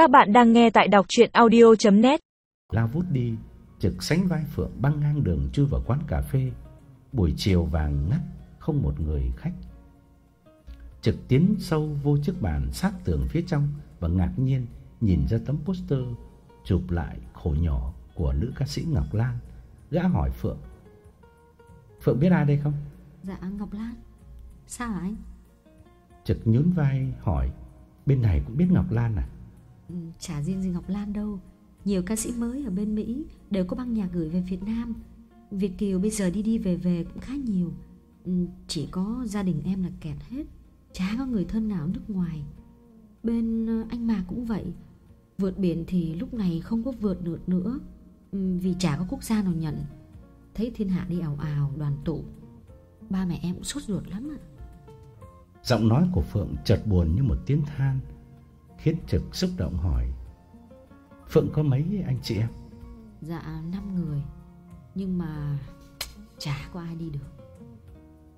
Các bạn đang nghe tại đọc chuyện audio.net Lao vút đi, trực sánh vai Phượng băng ngang đường chui vào quán cà phê. Buổi chiều vàng ngắt, không một người khách. Trực tiến sâu vô chiếc bàn sát tường phía trong và ngạc nhiên nhìn ra tấm poster chụp lại khổ nhỏ của nữ ca sĩ Ngọc Lan. Gã hỏi Phượng. Phượng biết ai đây không? Dạ Ngọc Lan Sao hả anh? Trực nhún vai hỏi. Bên này cũng biết Ngọc Lan à? Ừ, chả riêng gì Ngọc Lan đâu. Nhiều ca sĩ mới ở bên Mỹ Đều có băng nhạc gửi về Việt Nam. Việt Kiều bây giờ đi đi về về cũng khá nhiều. Ừ, chỉ có gia đình em là kẹt hết. Chả có người thân nào nước ngoài. Bên ờ, anh Mạc cũng vậy. Vượt biển thì lúc này không có vượt được nữa. Ừ, vì chả có quốc gia nào nhận. Thấy thiên hạ đi ảo ảo đoàn tụ. Ba mẹ em cũng sốt ruột lắm ạ. Giọng nói của Phượng chợt buồn như một tiếng than. Khiến Trực xúc động hỏi Phượng có mấy anh chị em? Dạ năm người Nhưng mà chả có ai đi được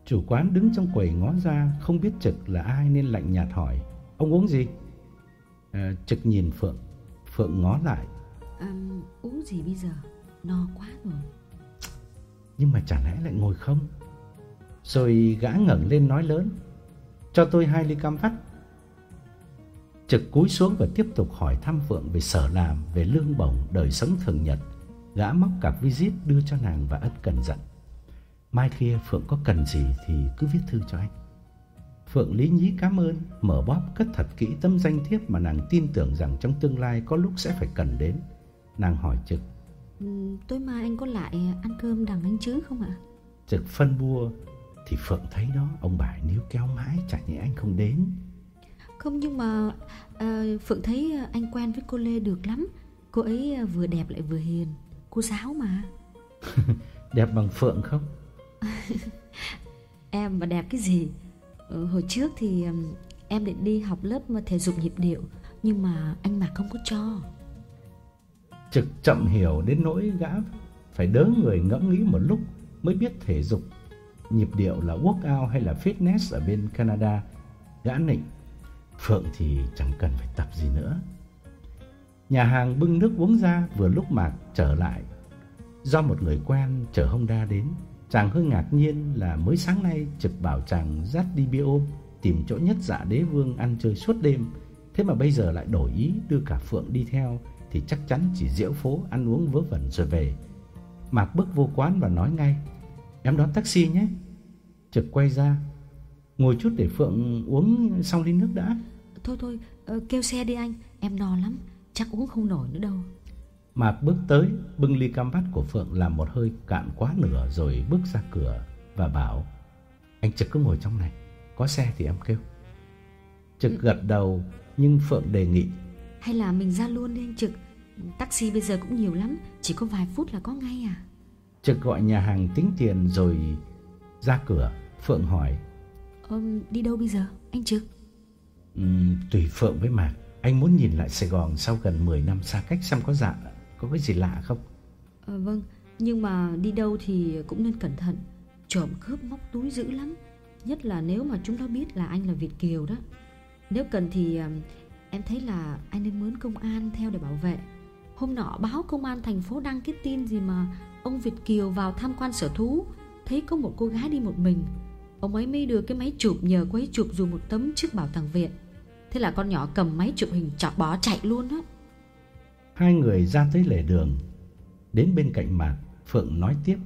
Chủ quán đứng trong quầy ngó ra Không biết Trực là ai nên lạnh nhạt hỏi Ông uống gì? À, Trực nhìn Phượng Phượng ngó lại à, Uống gì bây giờ? No quá rồi Nhưng mà chả lẽ lại ngồi không? Rồi gã ngẩng lên nói lớn Cho tôi hai ly cam vắt Trực cúi xuống và tiếp tục hỏi thăm Phượng về sở làm, về lương bổng, đời sống thường nhật. Gã móc cặp visit đưa cho nàng và ân cần dặn. Mai kia Phượng có cần gì thì cứ viết thư cho anh. Phượng lý nhí cảm ơn, mở bóp cất thật kỹ tấm danh thiếp mà nàng tin tưởng rằng trong tương lai có lúc sẽ phải cần đến. Nàng hỏi Trực. ừ, Tối mai anh có lại ăn cơm đằng anh chứ không ạ? Trực phân bua thì Phượng thấy đó, ông bà níu kéo mãi chả nhẽ anh không đến. Không nhưng mà à, Phượng thấy anh quen với cô Lê được lắm. Cô ấy vừa đẹp lại vừa hiền. Cô giáo mà. Đẹp bằng Phượng không? Em mà đẹp cái gì? Ừ, Hồi trước thì em định đi học lớp thể dục nhịp điệu Nhưng mà anh mà không có cho. Trực chậm hiểu đến nỗi gã Phải đớ người ngẫm nghĩ một lúc Mới biết thể dục nhịp điệu là workout hay là fitness ở bên Canada. Gã nịnh Phượng thì chẳng cần phải tập gì nữa. Nhà hàng bưng nước uống ra vừa lúc Mạc trở lại. Do một người quen chở Honda đến, chàng hơi ngạc nhiên là mới sáng nay Trực bảo chàng dắt đi bia ôm, tìm chỗ nhất dạ đế vương ăn chơi suốt đêm. Thế mà bây giờ lại đổi ý đưa cả Phượng đi theo thì chắc chắn chỉ diễu phố ăn uống vớ vẩn rồi về. Mạc bước vô quán và nói ngay: "Em đón taxi nhé." Trực quay ra, ngồi chút để Phượng uống xong ly nước đã. Thôi thôi uh, kêu xe đi anh Em no lắm chắc uống không nổi nữa đâu. Mạc bước tới Bưng ly cam vắt của Phượng làm một hơi cạn quá nửa Rồi bước ra cửa Và bảo Anh Trực cứ ngồi trong này Có xe thì em kêu. Trực gật đầu Nhưng Phượng đề nghị Hay là mình ra luôn đi anh Trực Taxi bây giờ cũng nhiều lắm Chỉ có vài phút là có ngay à? Trực gọi nhà hàng tính tiền rồi ra cửa. Phượng hỏi um, Đi đâu bây giờ anh Trực Uhm, tùy Phượng với Mạc. Anh muốn nhìn lại Sài Gòn sau gần 10 năm xa cách xem có dạ Có cái gì lạ không? À, Vâng Nhưng mà đi đâu thì cũng nên cẩn thận. Trộm cướp móc túi dữ lắm. Nhất là nếu mà chúng nó biết là anh là Việt Kiều đó. Nếu cần thì Em thấy là anh nên mướn công an theo để bảo vệ. Hôm nọ báo công an thành phố đăng cái tin gì mà Ông Việt Kiều vào tham quan sở thú. Thấy có một cô gái đi một mình. Ông ấy mới đưa cái máy chụp nhờ cô ấy chụp dù một tấm trước bảo tàng viện. Thế là con nhỏ cầm máy chụp hình chọc bó chạy luôn á. Hai người ra tới lề đường. Đến bên cạnh Mạc Phượng nói tiếp.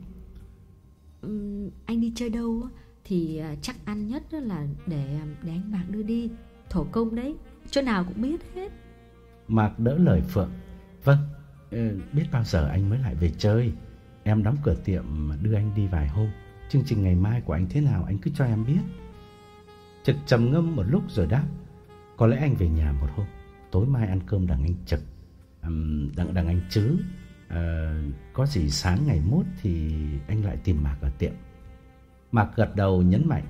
Uhm, Anh đi chơi đâu Thì chắc ăn nhất là để để anh Mạc đưa đi. Thổ công đấy Chỗ nào cũng biết hết. Mạc đỡ lời Phượng. Vâng Biết bao giờ anh mới lại về chơi? Em đóng cửa tiệm đưa anh đi vài hôm. Chương trình ngày mai của anh thế nào anh cứ cho em biết. Trực trầm ngâm một lúc rồi đáp có lẽ anh về nhà một hôm Tối mai ăn cơm đằng anh Trực um, đằng, đằng anh Chứ. Uh, Có gì sáng ngày mốt Thì anh lại tìm Mạc ở tiệm. Mạc gật đầu nhấn mạnh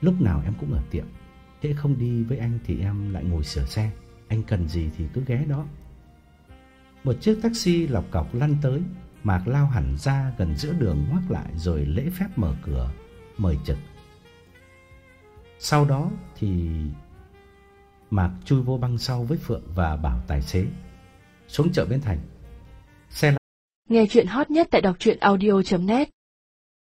Lúc nào em cũng ở tiệm Thế không đi với anh thì em lại ngồi sửa xe Anh cần gì thì cứ ghé đó. Một chiếc taxi lọc cọc lăn tới Mạc lao hẳn ra gần giữa đường ngoắc lại rồi lễ phép mở cửa, mời Trực. Sau đó thì Mạc chui vô băng sau với Phượng và bảo tài xế. Xuống chợ Bến Thành. Xe Nghe chuyện hot nhất tại đọc truyện audio.net